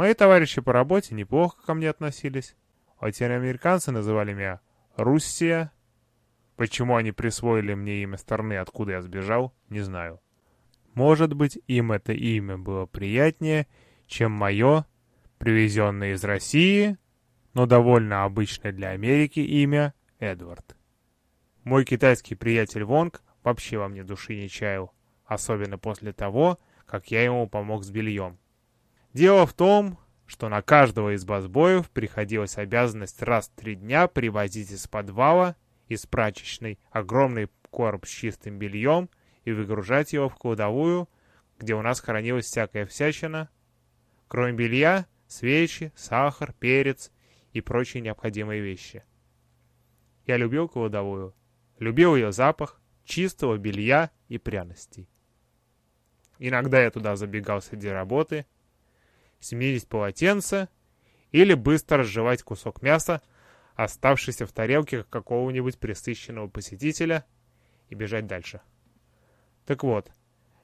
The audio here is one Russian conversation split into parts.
Мои товарищи по работе неплохо ко мне относились. Латиноамериканцы называли меня Руссия. Почему они присвоили мне имя страны, откуда я сбежал, не знаю. Может быть, им это имя было приятнее, чем мое, привезенное из России, но довольно обычное для Америки имя Эдвард. Мой китайский приятель Вонг вообще во мне души не чаял, особенно после того, как я ему помог с бельем. Дело в том, что на каждого из басбоев приходилась обязанность раз в три дня привозить из подвала, из прачечной, огромный короб с чистым бельем и выгружать его в кладовую, где у нас хранилась всякая всячина, кроме белья, свечи, сахар, перец и прочие необходимые вещи. Я любил кладовую, любил ее запах, чистого белья и пряностей. Иногда я туда забегал среди работы, сменить полотенце или быстро разжевать кусок мяса, оставшийся в тарелке какого-нибудь пресыщенного посетителя, и бежать дальше. Так вот,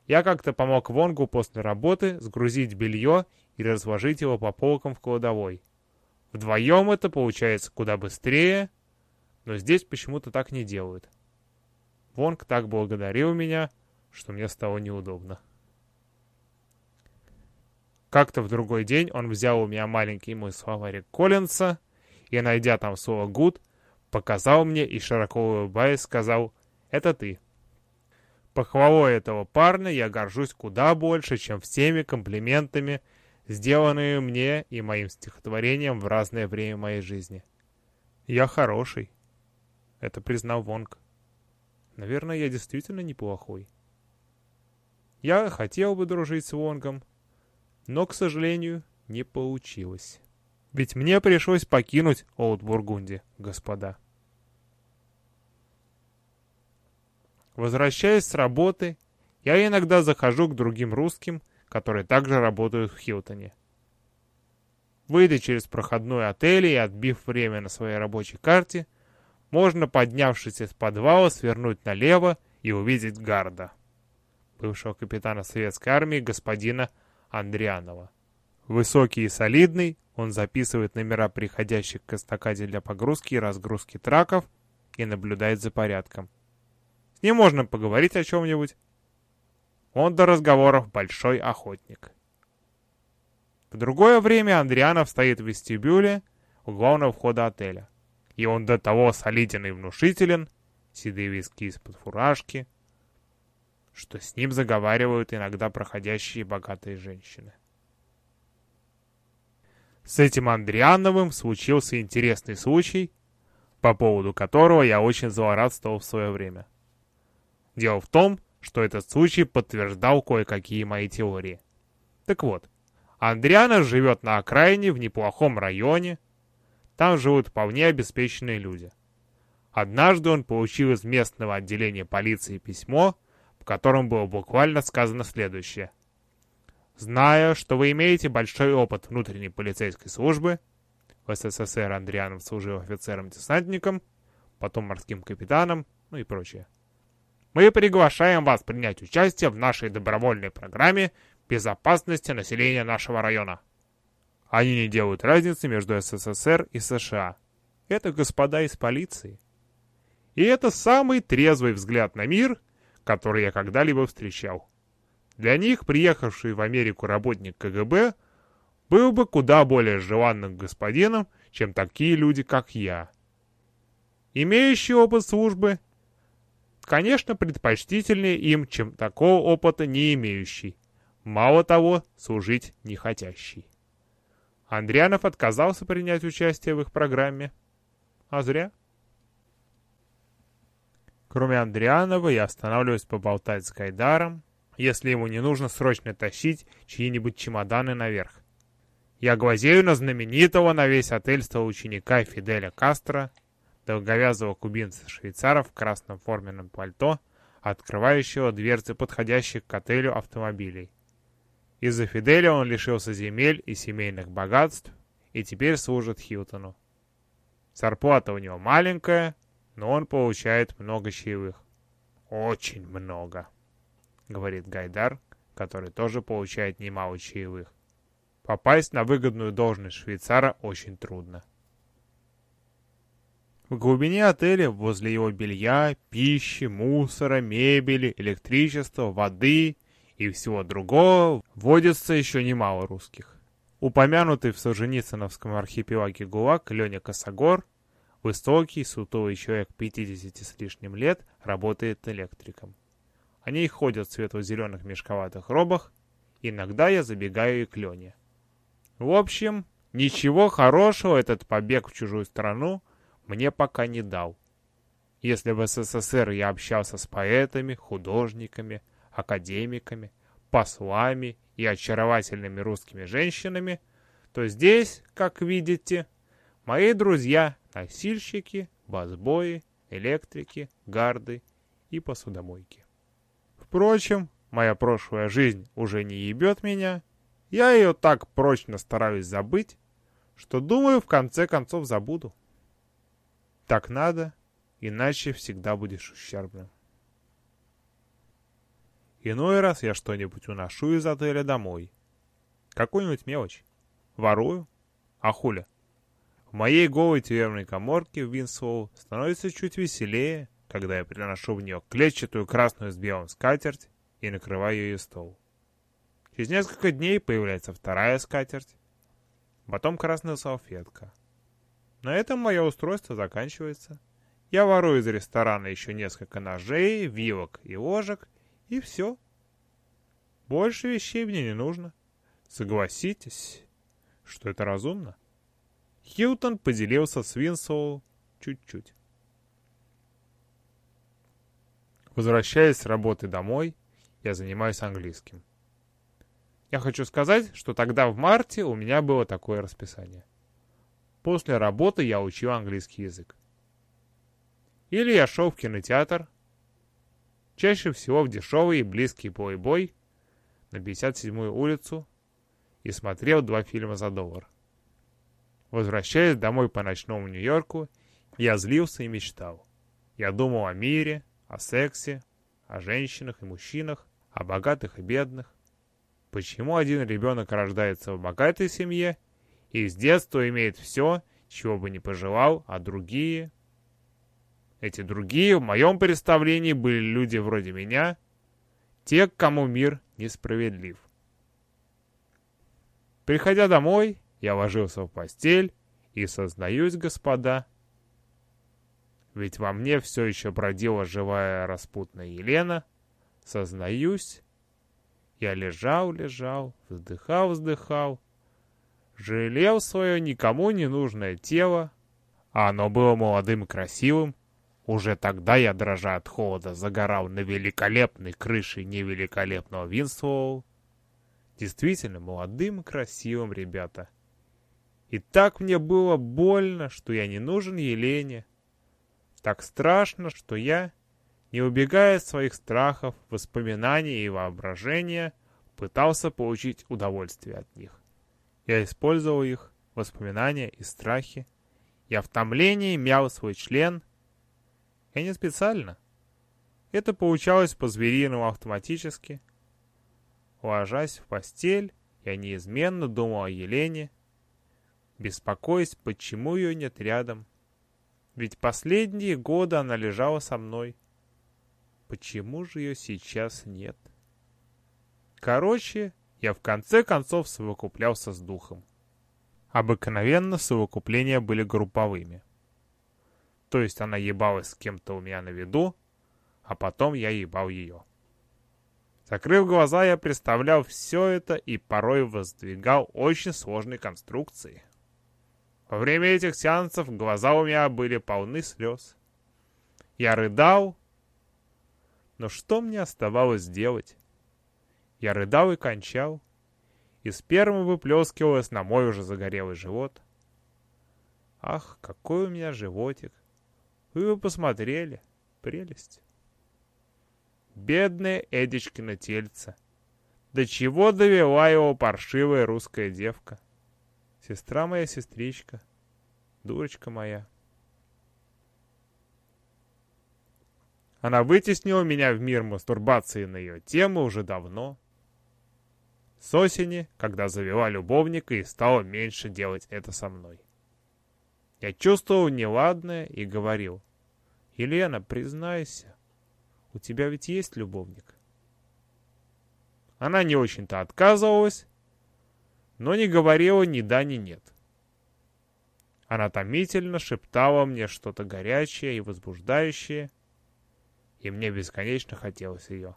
я как-то помог Вонгу после работы сгрузить белье и разложить его по полкам в кладовой. Вдвоем это получается куда быстрее, но здесь почему-то так не делают. Вонг так благодарил меня, что мне стало неудобно. Как-то в другой день он взял у меня маленький мой словарик Коллинса и, найдя там слово «гуд», показал мне и, широко улыбаясь, сказал «Это ты». Похвалой этого парня я горжусь куда больше, чем всеми комплиментами, сделанные мне и моим стихотворением в разное время моей жизни. Я хороший. Это признал Вонг. Наверное, я действительно неплохой. Я хотел бы дружить с Вонгом, но, к сожалению, не получилось. Ведь мне пришлось покинуть Олд Бургунди, господа. Возвращаясь с работы, я иногда захожу к другим русским, которые также работают в Хилтоне. Выйдя через проходной отель и отбив время на своей рабочей карте, можно, поднявшись из подвала, свернуть налево и увидеть Гарда, бывшего капитана советской армии господина Андрианова. Высокий и солидный, он записывает номера приходящих к эстакаде для погрузки и разгрузки траков и наблюдает за порядком. С ним можно поговорить о чем-нибудь. Он до разговоров большой охотник. В другое время Андрианов стоит в вестибюле у главного входа отеля. И он до того солиден и внушителен, седые виски из-под фуражки, что с ним заговаривают иногда проходящие богатые женщины. С этим Андриановым случился интересный случай, по поводу которого я очень злорадствовал в свое время. Дело в том, что этот случай подтверждал кое-какие мои теории. Так вот, Андриана живет на окраине в неплохом районе. Там живут вполне обеспеченные люди. Однажды он получил из местного отделения полиции письмо, котором было буквально сказано следующее. «Зная, что вы имеете большой опыт внутренней полицейской службы, в СССР Андрианов служил офицером-десантником, потом морским капитаном, ну и прочее. Мы приглашаем вас принять участие в нашей добровольной программе безопасности населения нашего района. Они не делают разницы между СССР и США. Это господа из полиции. И это самый трезвый взгляд на мир, который я когда-либо встречал. Для них приехавший в Америку работник КГБ был бы куда более желанным господином, чем такие люди, как я. Имеющий опыт службы конечно, предпочтительнее им, чем такого опыта не имеющий. Мало того, служить не хотящий. Андрианов отказался принять участие в их программе. А зря. Кроме Андрианова, я останавливаюсь поболтать с Гайдаром, если ему не нужно срочно тащить чьи-нибудь чемоданы наверх. Я глазею на знаменитого на весь отель ученика Фиделя Кастро, долговязого кубинца-швейцара в красном форменном пальто, открывающего дверцы подходящих к отелю автомобилей. Из-за Фиделя он лишился земель и семейных богатств и теперь служит Хилтону. Зарплата у него маленькая, но он получает много чаевых. Очень много, говорит Гайдар, который тоже получает немало чаевых. Попасть на выгодную должность швейцара очень трудно. В глубине отеля, возле его белья, пищи, мусора, мебели, электричества, воды и всего другого, водится еще немало русских. Упомянутый в Солженицыновском архипелаге ГУЛАГ Леня Косогор, высокий, сутулый человек 50 с лишним лет, работает электриком. Они ходят в светло-зеленых мешковатых робах, иногда я забегаю и к Лене. В общем, ничего хорошего этот побег в чужую страну мне пока не дал. Если в СССР я общался с поэтами, художниками, академиками, послами и очаровательными русскими женщинами, то здесь, как видите, мои друзья – носильщики, басбои, электрики, гарды и посудомойки. Впрочем, моя прошлая жизнь уже не ебет меня, я ее так прочно стараюсь забыть, что думаю, в конце концов забуду. Так надо, иначе всегда будешь ущербным. Иной раз я что-нибудь уношу из отеля домой. Какую-нибудь мелочь. Ворую. А хуля? В моей голой тюремной коморке в Винслоу становится чуть веселее, когда я приношу в нее клетчатую красную с белым скатерть и накрываю ее стол. Через несколько дней появляется вторая скатерть, потом красная салфетка. На этом мое устройство заканчивается. Я ворую из ресторана еще несколько ножей, вилок и ложек, и все. Больше вещей мне не нужно. Согласитесь, что это разумно. Хилтон поделился с Винсоу чуть-чуть. Возвращаясь с работы домой, я занимаюсь английским. Я хочу сказать, что тогда в марте у меня было такое расписание. После работы я учил английский язык. Или я шел в кинотеатр, чаще всего в дешевый и близкий плейбой на 57-ю улицу и смотрел два фильма за доллар. Возвращаясь домой по ночному Нью-Йорку, я злился и мечтал. Я думал о мире, о сексе, о женщинах и мужчинах, о богатых и бедных. Почему один ребенок рождается в богатой семье и с детства имеет все, чего бы не пожелал, а другие... Эти другие, в моем представлении, были люди вроде меня, те, кому мир несправедлив. Приходя домой, я ложился в постель и сознаюсь, господа, ведь во мне все еще бродила живая распутная Елена, сознаюсь, я лежал, лежал, вздыхал, вздыхал, жалел свое никому не нужное тело, а оно было молодым и красивым. Уже тогда я, дрожа от холода, загорал на великолепной крыше невеликолепного Винслоу. Действительно, молодым и красивым, ребята. И так мне было больно, что я не нужен Елене. Так страшно, что я не убегая от своих страхов, воспоминаний и воображения, пытался получить удовольствие от них. Я использовал их, воспоминания и страхи. Я в томлении мял свой член. Я не специально. Это получалось по-звериному автоматически. Ложась в постель, я неизменно думал о Елене, беспокоясь, почему ее нет рядом. Ведь последние годы она лежала со мной. Почему же ее сейчас нет? Короче, я в конце концов совокуплялся с духом. Обыкновенно совокупления были групповыми. То есть она ебалась с кем-то у меня на виду, а потом я ебал ее. Закрыв глаза, я представлял все это и порой воздвигал очень сложные конструкции. Во время этих сеансов глаза у меня были полны слез. Я рыдал, но что мне оставалось делать? Я рыдал и кончал, и сперма выплескивалась на мой уже загорелый живот. Ах, какой у меня животик! Вы бы посмотрели, прелесть! Бедное Эдичкино тельце! До чего довела его паршивая русская девка? Сестра моя, сестричка, дурочка моя. Она вытеснила меня в мир мастурбации на ее тему уже давно. С осени, когда завела любовника и стала меньше делать это со мной. Я чувствовал неладное и говорил. «Елена, признайся, у тебя ведь есть любовник?» Она не очень-то отказывалась, но не говорила ни да, ни нет. Она томительно шептала мне что-то горячее и возбуждающее, и мне бесконечно хотелось ее.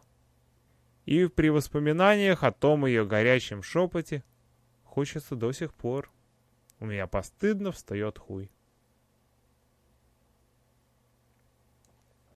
И при воспоминаниях о том ее горячем шепоте хочется до сих пор. У меня постыдно встает хуй.